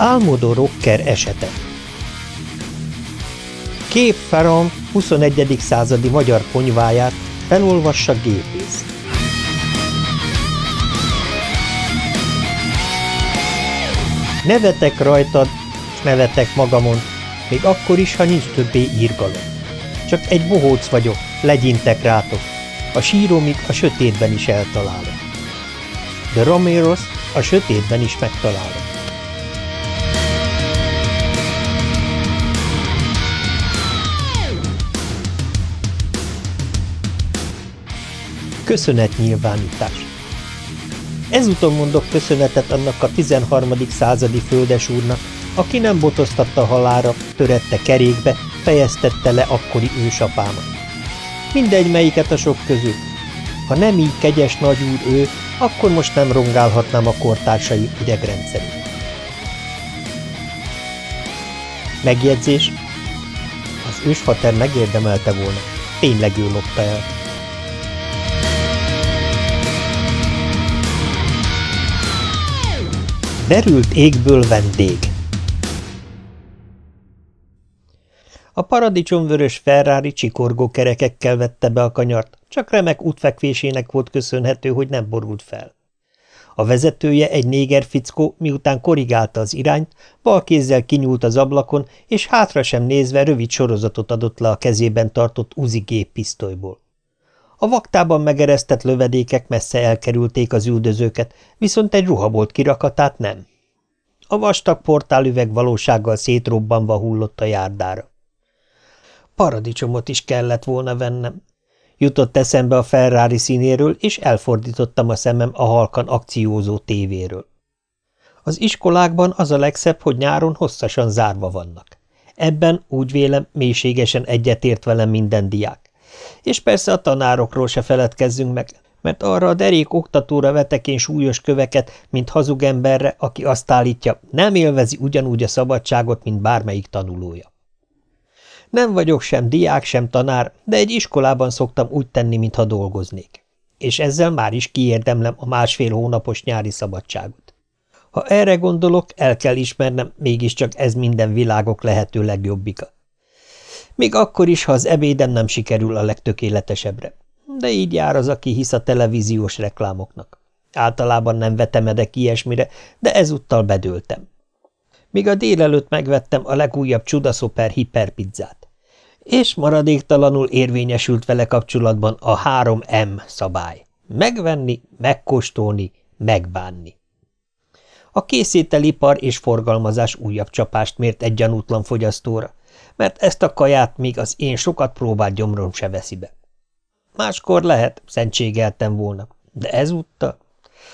Álmodó rocker esete Kép Ferron 21. századi magyar ponyváját felolvassa gépész. Nevetek rajtad, s nevetek magamon, még akkor is, ha nincs többé írgalom. Csak egy bohóc vagyok, legyintek rátok, a síromig a sötétben is eltalálom. De Romeros a sötétben is megtalálom. Köszönetnyilvánítás Ezúton mondok köszönetet annak a 13. századi földesúrnak, aki nem botoztatta halára, törette kerékbe, fejeztette le akkori ősapámat. Mindegy melyiket a sok közül. Ha nem így kegyes nagyúr ő, akkor most nem rongálhatnám a kortársai idegrendszerét. Megjegyzés? Az ősfater megérdemelte volna. Tényleg ő lopta el. Derült égből vendég A paradicsomvörös Ferrari csikorgó kerekekkel vette be a kanyart, csak remek útfekvésének volt köszönhető, hogy nem borult fel. A vezetője, egy néger fickó, miután korrigálta az irányt, bal kézzel kinyúlt az ablakon, és hátra sem nézve rövid sorozatot adott le a kezében tartott uzi géppisztolyból. A vaktában megeresztett lövedékek messze elkerülték az üldözőket, viszont egy ruhabolt kirakatát nem. A vastag portálüveg valósággal szétrobbanva hullott a járdára. Paradicsomot is kellett volna vennem. Jutott eszembe a Ferrari színéről, és elfordítottam a szemem a halkan akciózó tévéről. Az iskolákban az a legszebb, hogy nyáron hosszasan zárva vannak. Ebben úgy vélem mélységesen egyetért velem minden diák. És persze a tanárokról se feledkezzünk meg, mert arra a derék oktatóra vetek én súlyos köveket, mint hazug emberre, aki azt állítja, nem élvezi ugyanúgy a szabadságot, mint bármelyik tanulója. Nem vagyok sem diák, sem tanár, de egy iskolában szoktam úgy tenni, mintha dolgoznék. És ezzel már is kiérdemlem a másfél hónapos nyári szabadságot. Ha erre gondolok, el kell ismernem, mégiscsak ez minden világok lehető legjobbika. Még akkor is, ha az ebédem nem sikerül a legtökéletesebbre. De így jár az, aki hisz a televíziós reklámoknak. Általában nem vetemedek ilyesmire, de ezúttal bedőltem. Míg a délelőtt megvettem a legújabb csudaszoper hiperpizzát. És maradéktalanul érvényesült vele kapcsolatban a 3M szabály. Megvenni, megkóstolni, megbánni. A készételipar és forgalmazás újabb csapást mért egy gyanútlan fogyasztóra, mert ezt a kaját még az én sokat próbált gyomrom se veszi be. Máskor lehet, szentségeltem volna, de ezúttal.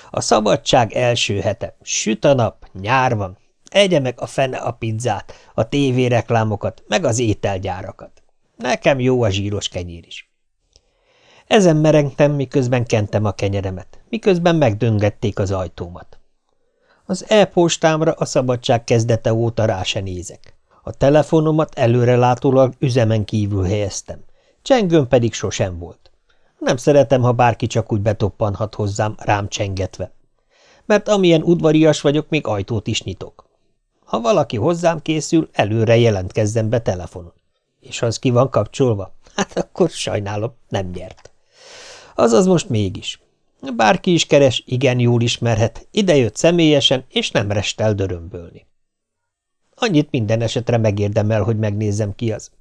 A szabadság első hete, süt a nap, nyár van, egye meg a fene a pizzát, a tévéreklámokat, meg az ételgyárakat. Nekem jó a zsíros kenyér is. Ezen merengtem, miközben kentem a kenyeremet, miközben megdöngették az ajtómat. Az e-postámra a szabadság kezdete óta rá se nézek. A telefonomat előrelátólag üzemen kívül helyeztem. Csengőn pedig sosem volt. Nem szeretem, ha bárki csak úgy betoppanhat hozzám, rám csengetve. Mert amilyen udvarias vagyok, még ajtót is nyitok. Ha valaki hozzám készül, előre jelentkezzen be telefonon. És ha az ki van kapcsolva, hát akkor sajnálom, nem nyert. Azaz most mégis. Bárki is keres, igen jól ismerhet, idejött személyesen, és nem restel dörömbölni. Annyit minden esetre megérdemel, hogy megnézzem ki az.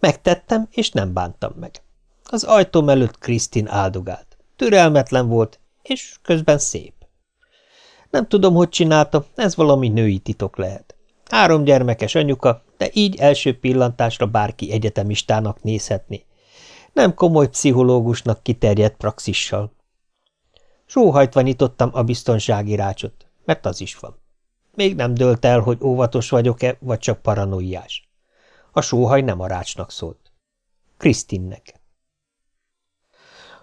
Megtettem, és nem bántam meg. Az ajtóm előtt Krisztin áldogált. Türelmetlen volt, és közben szép. Nem tudom, hogy csinálta, ez valami női titok lehet. Három gyermekes anyuka, de így első pillantásra bárki egyetemistának nézhetné. Nem komoly pszichológusnak kiterjedt praxissal. Sóhajtva nyitottam a biztonsági rácsot, mert az is van. Még nem dölt el, hogy óvatos vagyok-e, vagy csak paranoiás. A sóhaj nem a rácsnak szólt. Krisztinnek.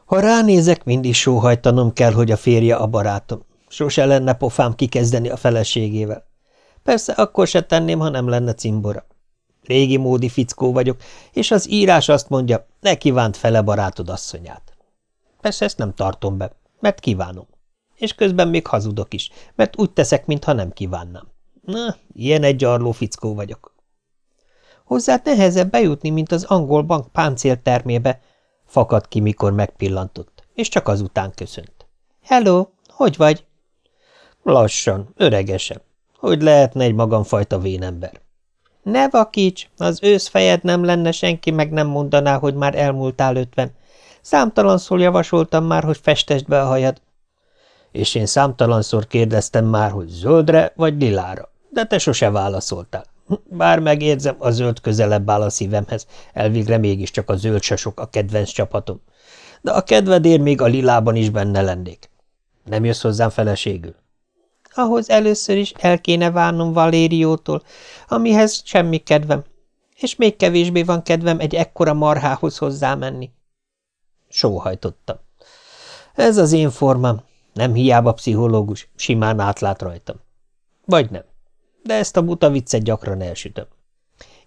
Ha ránézek, mindig sóhajtanom kell, hogy a férje a barátom. Sose lenne pofám kikezdeni a feleségével. Persze akkor se tenném, ha nem lenne cimbora. Régi módi fickó vagyok, és az írás azt mondja, ne kívánt fele barátod asszonyát. Persze ezt nem tartom be, mert kívánom. És közben még hazudok is, mert úgy teszek, mintha nem kívánnám. Na, ilyen egy gyarló fickó vagyok. Hozzá nehezebb bejutni, mint az angol bank páncéltermébe, fakadt ki, mikor megpillantott, és csak azután köszönt. Hello, hogy vagy? Lassan, öregesen. Hogy lehetne egy magamfajta vénember? Ne vakíts, az őszfejed nem lenne, senki meg nem mondaná, hogy már elmúltál ötven. Számtalanszor javasoltam már, hogy festesd be a hajad. És én számtalanszor kérdeztem már, hogy zöldre vagy lilára, de te sose válaszoltál. Bár megérzem, a zöld közelebb áll a szívemhez, elvégre mégiscsak a zöld se sok a kedvenc csapatom. De a kedvedér még a lilában is benne lennék. Nem jössz hozzám feleségül? Ahhoz először is el kéne várnom Valériótól, amihez semmi kedvem, és még kevésbé van kedvem egy ekkora marhához hozzámenni. Sóhajtottam. Ez az én formám, nem hiába pszichológus, simán átlát rajtam. Vagy nem, de ezt a buta viccet gyakran elsütöm.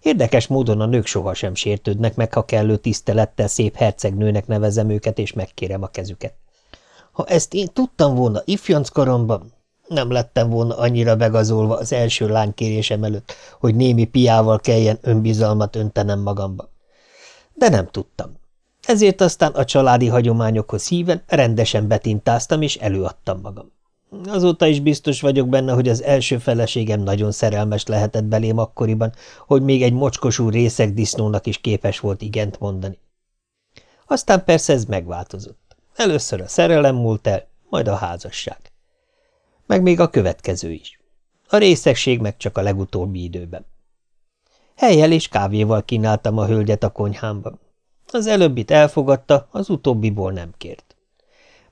Érdekes módon a nők sohasem sértődnek meg, ha kellő tisztelettel szép hercegnőnek nevezem őket, és megkérem a kezüket. Ha ezt én tudtam volna ifjanc koromban, nem lettem volna annyira begazolva az első lánykérésem előtt, hogy némi piával kelljen önbizalmat öntenem magamba. De nem tudtam. Ezért aztán a családi hagyományokhoz híven rendesen betintáztam és előadtam magam. Azóta is biztos vagyok benne, hogy az első feleségem nagyon szerelmes lehetett belém akkoriban, hogy még egy mocskosú részeg disznónak is képes volt igent mondani. Aztán persze ez megváltozott. Először a szerelem múlt el, majd a házasság. Meg még a következő is. A részegség meg csak a legutóbbi időben. Helyel és kávéval kínáltam a hölgyet a konyhámban. Az előbbit elfogadta, az utóbbiból nem kért.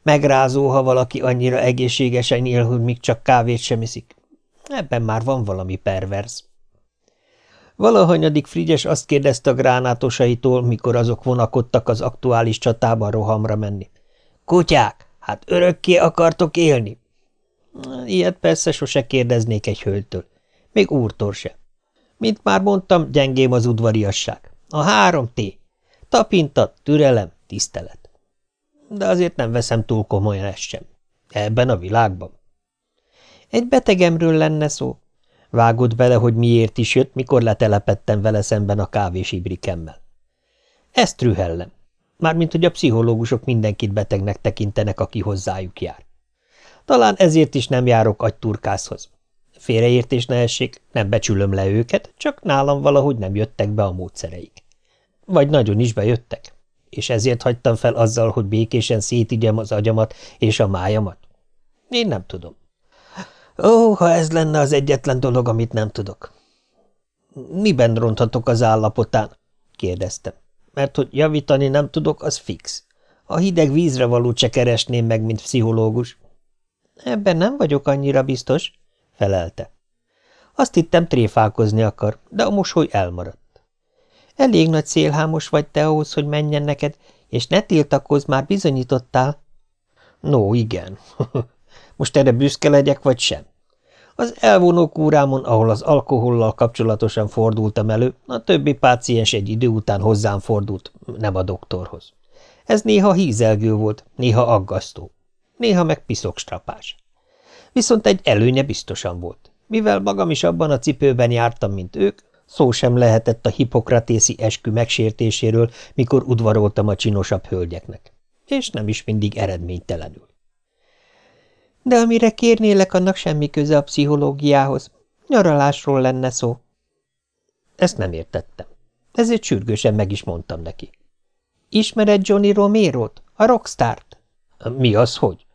Megrázó, ha valaki annyira egészségesen él, hogy még csak kávét sem iszik. Ebben már van valami perverz. Valahanyadik Frigyes azt kérdezte a gránátosaitól, mikor azok vonakodtak az aktuális csatában rohamra menni. – Kutyák, hát örökké akartok élni? Ilyet persze sose kérdeznék egy hölgytől. Még úrtól se. Mint már mondtam, gyengém az udvariasság. A három T. Tapintat, türelem, tisztelet. De azért nem veszem túl komolyan ezt sem. Ebben a világban. Egy betegemről lenne szó. Vágott bele, hogy miért is jött, mikor letelepettem vele szemben a kávés ibrikemmel. Ezt trühellem. Mármint, hogy a pszichológusok mindenkit betegnek tekintenek, aki hozzájuk jár. Talán ezért is nem járok agyturkászhoz. Félreértés ne essék, nem becsülöm le őket, csak nálam valahogy nem jöttek be a módszereik. Vagy nagyon is bejöttek, és ezért hagytam fel azzal, hogy békésen szétigyem az agyamat és a májamat. Én nem tudom. Ó, ha ez lenne az egyetlen dolog, amit nem tudok. Miben ronthatok az állapotán? kérdeztem. Mert hogy javítani nem tudok, az fix. A hideg vízre való se keresném meg, mint pszichológus. Ebben nem vagyok annyira biztos, felelte. Azt hittem tréfálkozni akar, de a mosoly elmaradt. Elég nagy szélhámos vagy te ahhoz, hogy menjen neked, és ne tiltakozz, már bizonyítottál. No, igen. Most erre büszke legyek, vagy sem? Az elvonó kúrámon, ahol az alkohollal kapcsolatosan fordultam elő, a többi páciens egy idő után hozzám fordult, nem a doktorhoz. Ez néha hízelgő volt, néha aggasztó néha meg piszokstrapás. Viszont egy előnye biztosan volt. Mivel magam is abban a cipőben jártam, mint ők, szó sem lehetett a hipokratészi eskü megsértéséről, mikor udvaroltam a csinosabb hölgyeknek. És nem is mindig eredménytelenül. De amire kérnélek, annak semmi köze a pszichológiához. Nyaralásról lenne szó. Ezt nem értettem. Ezért sürgősen meg is mondtam neki. Ismered Johnny Romero-t, a rockstart? Mi az, hogy?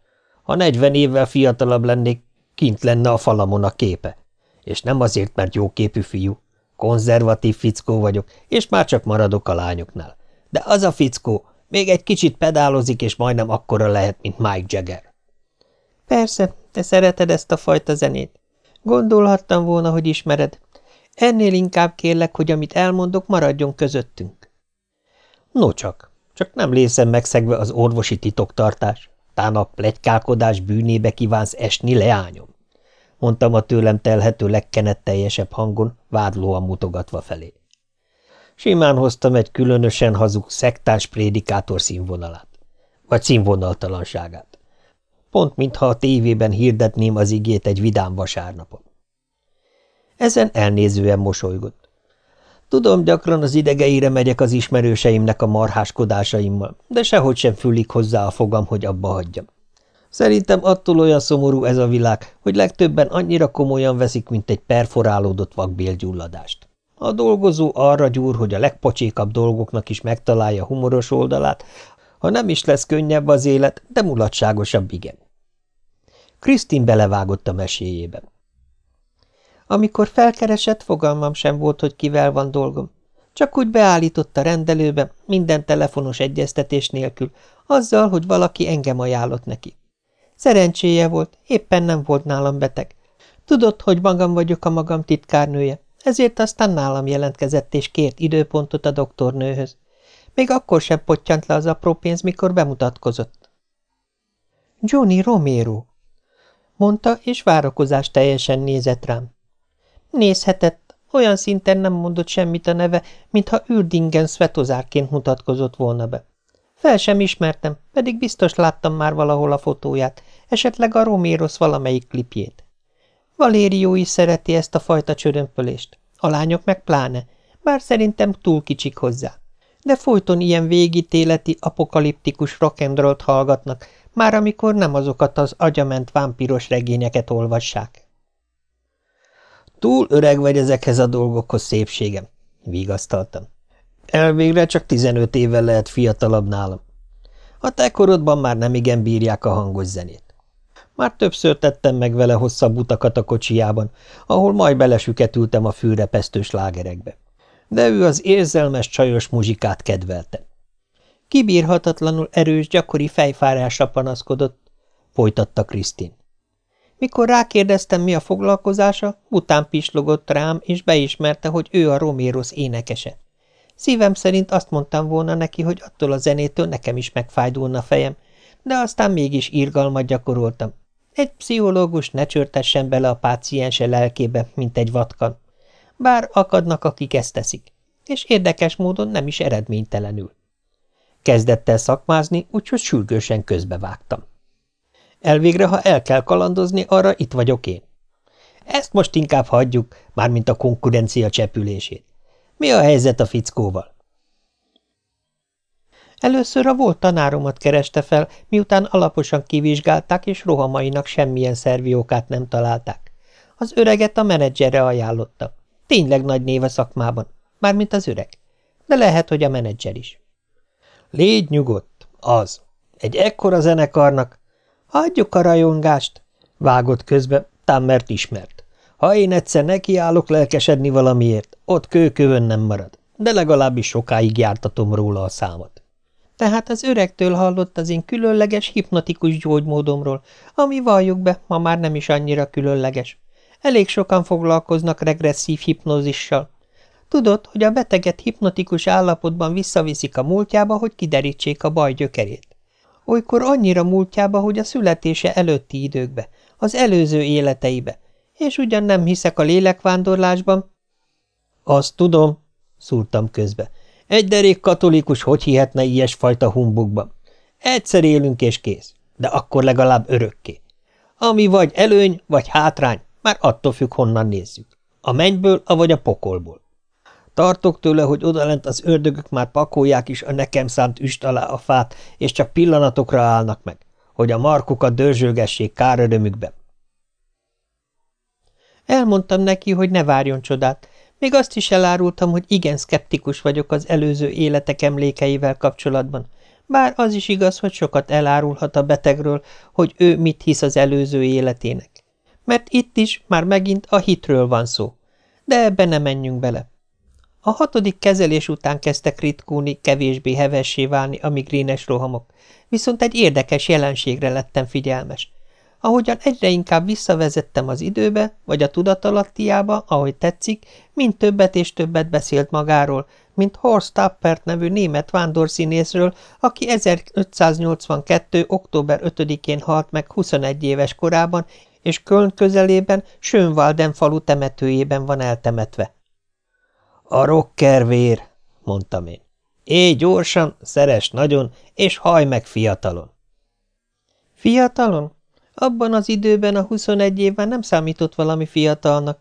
Ha negyven évvel fiatalabb lennék, kint lenne a falamon a képe. És nem azért, mert jóképű fiú. Konzervatív fickó vagyok, és már csak maradok a lányoknál. De az a fickó még egy kicsit pedálozik, és majdnem akkora lehet, mint Mike Jagger. Persze, te szereted ezt a fajta zenét. Gondolhattam volna, hogy ismered. Ennél inkább kérlek, hogy amit elmondok, maradjon közöttünk. No csak, csak nem lészem megszegve az orvosi titoktartás. Tán a plegykálkodás bűnébe kívánsz esni, leányom? Mondtam a tőlem telhető legkenetteljesebb hangon, vádlóan mutogatva felé. Simán hoztam egy különösen hazug szektáns prédikátor színvonalát, vagy színvonaltalanságát. Pont mintha a tévében hirdetném az igét egy vidám vasárnapon. Ezen elnézően mosolygott. Tudom, gyakran az idegeire megyek az ismerőseimnek a marháskodásaimmal, de sehogy sem fülik hozzá a fogam, hogy abba hagyjam. Szerintem attól olyan szomorú ez a világ, hogy legtöbben annyira komolyan veszik, mint egy perforálódott vakbélgyulladást. A dolgozó arra gyúr, hogy a legpocsékabb dolgoknak is megtalálja humoros oldalát, ha nem is lesz könnyebb az élet, de mulatságosabb igen. Krisztin belevágott a meséjébe. Amikor felkeresett, fogalmam sem volt, hogy kivel van dolgom. Csak úgy beállított a rendelőbe, minden telefonos egyeztetés nélkül, azzal, hogy valaki engem ajánlott neki. Szerencséje volt, éppen nem volt nálam beteg. Tudott, hogy magam vagyok a magam titkárnője, ezért aztán nálam jelentkezett és kért időpontot a doktornőhöz. Még akkor sem pottyant le az apró pénz, mikor bemutatkozott. Johnny Romero, mondta, és várakozás teljesen nézett rám. Nézhetett, olyan szinten nem mondott semmit a neve, mintha Ürdingen Svetozárként mutatkozott volna be. Fel sem ismertem, pedig biztos láttam már valahol a fotóját, esetleg a Romérosz valamelyik klipjét. Valérió is szereti ezt a fajta csörömpölést, a lányok meg pláne, bár szerintem túl kicsik hozzá. De folyton ilyen végítéleti, apokaliptikus rock'n'rollt hallgatnak, már amikor nem azokat az agyament vámpiros regényeket olvassák. Túl öreg vagy ezekhez a dolgokhoz, szépségem, vigasztaltam. Elvégre csak 15 évvel lehet fiatalabb nálam. A te korodban már nem igen bírják a hangos zenét. Már többször tettem meg vele hosszabb utakat a kocsijában, ahol majd belesüketültem a fűrepesztős lágerekbe. De ő az érzelmes, csajos muzsikát kedvelte. Kibírhatatlanul erős, gyakori fejfárásra panaszkodott, folytatta Krisztin. Mikor rákérdeztem, mi a foglalkozása, után pislogott rám, és beismerte, hogy ő a Romérosz énekese. Szívem szerint azt mondtam volna neki, hogy attól a zenétől nekem is megfájdulna fejem, de aztán mégis írgalmat gyakoroltam. Egy pszichológus ne csörtessen bele a páciense lelkébe, mint egy vatkan. Bár akadnak, akik ezt teszik, és érdekes módon nem is eredménytelenül. Kezdett el szakmázni, úgyhogy sürgősen közbevágtam. Elvégre, ha el kell kalandozni, arra itt vagyok én. Ezt most inkább hagyjuk, mármint a konkurencia csepülését. Mi a helyzet a fickóval? Először a volt tanáromat kereste fel, miután alaposan kivizsgálták, és rohamainak semmilyen szerviókát nem találták. Az öreget a menedzserre ajánlotta. Tényleg nagy név a szakmában, mármint az öreg. De lehet, hogy a menedzser is. Légy nyugodt, az. Egy ekkora zenekarnak. Hagyjuk a rajongást, vágott közbe, tám mert ismert. Ha én egyszer nekiállok lelkesedni valamiért, ott kőkövön nem marad, de legalábbis sokáig jártatom róla a számot. Tehát az öregtől hallott az én különleges, hipnotikus gyógymódomról, ami valljuk be, ma már nem is annyira különleges. Elég sokan foglalkoznak regresszív hipnózissal. Tudod, hogy a beteget hipnotikus állapotban visszaviszik a múltjába, hogy kiderítsék a baj gyökerét. Olykor annyira múltjába, hogy a születése előtti időkbe, az előző életeibe, és ugyan nem hiszek a lélekvándorlásban. Azt tudom, szúrtam közbe. Egy derék katolikus hogy hihetne ilyesfajta humbugban? Egyszer élünk és kész, de akkor legalább örökké. Ami vagy előny, vagy hátrány, már attól függ, honnan nézzük. A mennyből, avagy a pokolból. Tartok tőle, hogy odalent az ördögök már pakolják is a nekem szánt üst alá a fát, és csak pillanatokra állnak meg, hogy a markukat dörzsölgessék kárörömükben. Elmondtam neki, hogy ne várjon csodát. Még azt is elárultam, hogy igen szkeptikus vagyok az előző életek emlékeivel kapcsolatban. Bár az is igaz, hogy sokat elárulhat a betegről, hogy ő mit hisz az előző életének. Mert itt is már megint a hitről van szó. De ebbe ne menjünk bele. A hatodik kezelés után kezdtek ritkulni, kevésbé hevessé válni a migrénes rohamok, viszont egy érdekes jelenségre lettem figyelmes. Ahogyan egyre inkább visszavezettem az időbe, vagy a tudatalattiába, ahogy tetszik, mind többet és többet beszélt magáról, mint Horst Tappert nevű német vándorszínészről, aki 1582. október 5-én halt meg 21 éves korában, és Köln közelében Schönwalden falu temetőjében van eltemetve. A rockervér, mondtam én. Éj gyorsan, szeres nagyon, és haj meg fiatalon. Fiatalon? Abban az időben a 21 évben nem számított valami fiatalnak.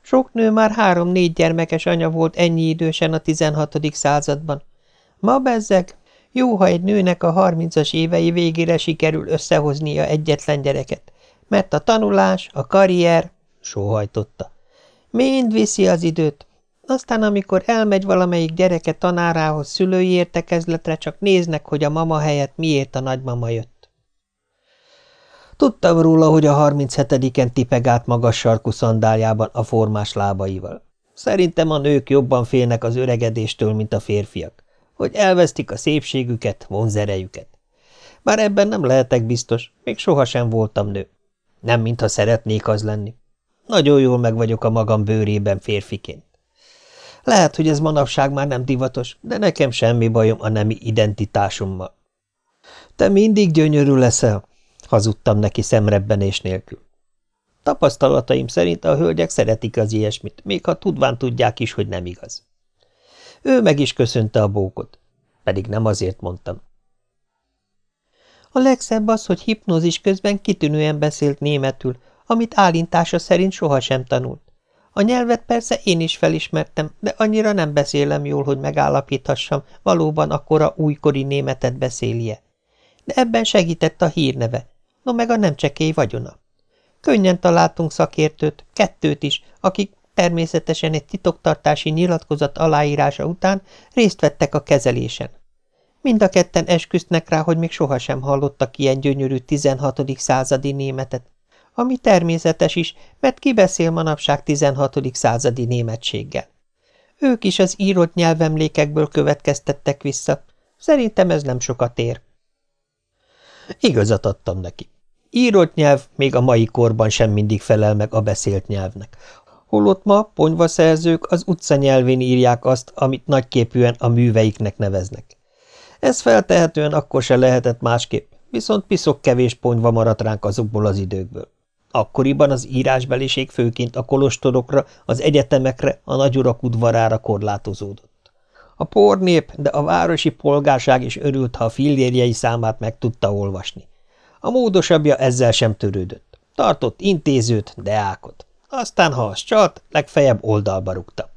Sok nő már három-négy gyermekes anya volt ennyi idősen a 16. században. Ma bezzeg, jó, ha egy nőnek a harmincas évei végére sikerül összehoznia egyetlen gyereket, mert a tanulás, a karrier, sóhajtotta, mind viszi az időt. Aztán, amikor elmegy valamelyik gyereke tanárához szülői értekezletre, csak néznek, hogy a mama helyett miért a nagymama jött. Tudtam róla, hogy a 37-en tipeg át magas sarkú szandáljában a formás lábaival. Szerintem a nők jobban félnek az öregedéstől, mint a férfiak hogy elvesztik a szépségüket, vonzerejüket. Bár ebben nem lehetek biztos, még sohasem voltam nő. Nem, mintha szeretnék az lenni. Nagyon jól meg vagyok a magam bőrében férfiként. Lehet, hogy ez manapság már nem divatos, de nekem semmi bajom a nemi identitásommal. Te mindig gyönyörű leszel, hazudtam neki szemrebbenés nélkül. Tapasztalataim szerint a hölgyek szeretik az ilyesmit, még ha tudván tudják is, hogy nem igaz. Ő meg is köszönte a bókot. Pedig nem azért mondtam. A legszebb az, hogy hipnózis közben kitűnően beszélt németül, amit állintása szerint sohasem tanult. A nyelvet persze én is felismertem, de annyira nem beszélem jól, hogy megállapíthassam, valóban akkora újkori németet beszélje. De ebben segített a hírneve, no meg a nem csekély vagyona. Könnyen találtunk szakértőt, kettőt is, akik természetesen egy titoktartási nyilatkozat aláírása után részt vettek a kezelésen. Mind a ketten esküsznek rá, hogy még sohasem hallottak ilyen gyönyörű 16. századi németet, ami természetes is, mert ki beszél manapság 16. századi németséggel. Ők is az írott nyelvemlékekből következtettek vissza. Szerintem ez nem sokat ér. Igazat adtam neki. Írott nyelv még a mai korban sem mindig felel meg a beszélt nyelvnek holott ma ponyvaszerzők az utca nyelvén írják azt, amit nagyképűen a műveiknek neveznek. Ez feltehetően akkor se lehetett másképp, viszont piszok kevés ponyva maradt ránk azokból az időkből. Akkoriban az írásbeliség főként a kolostorokra, az egyetemekre, a nagyurak udvarára korlátozódott. A pornép, de a városi polgárság is örült, ha a fillérjei számát meg tudta olvasni. A módosabbja ezzel sem törődött. Tartott intézőt, deákot. Aztán, ha az csalt, legfeljebb oldalba rúgta.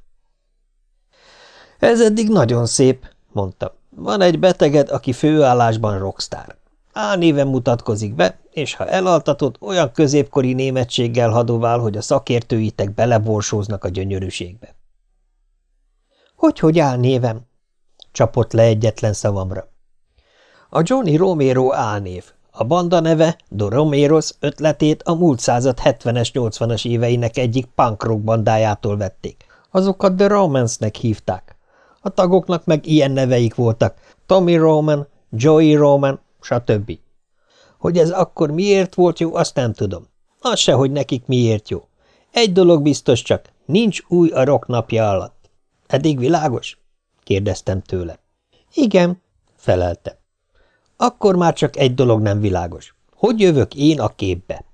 Ez eddig nagyon szép, mondta. Van egy beteged, aki főállásban rockstar. Álnéven mutatkozik be, és ha elaltatod, olyan középkori németséggel hadovál, hogy a szakértőitek beleborsóznak a gyönyörűségbe. Hogy, hogy álnévem? Csapott le egyetlen szavamra. A Johnny Romero álnév, a banda neve, Do Romeros ötletét a múlt század 70-es, 80-as éveinek egyik punk rock bandájától vették. Azokat The Romance-nek hívták. A tagoknak meg ilyen neveik voltak, Tommy Roman, Joey Roman, stb. Hogy ez akkor miért volt jó, azt nem tudom. Az se, hogy nekik miért jó. Egy dolog biztos csak, nincs új a rock napja alatt. Eddig világos? kérdeztem tőle. Igen, felelte. Akkor már csak egy dolog nem világos. Hogy jövök én a képbe?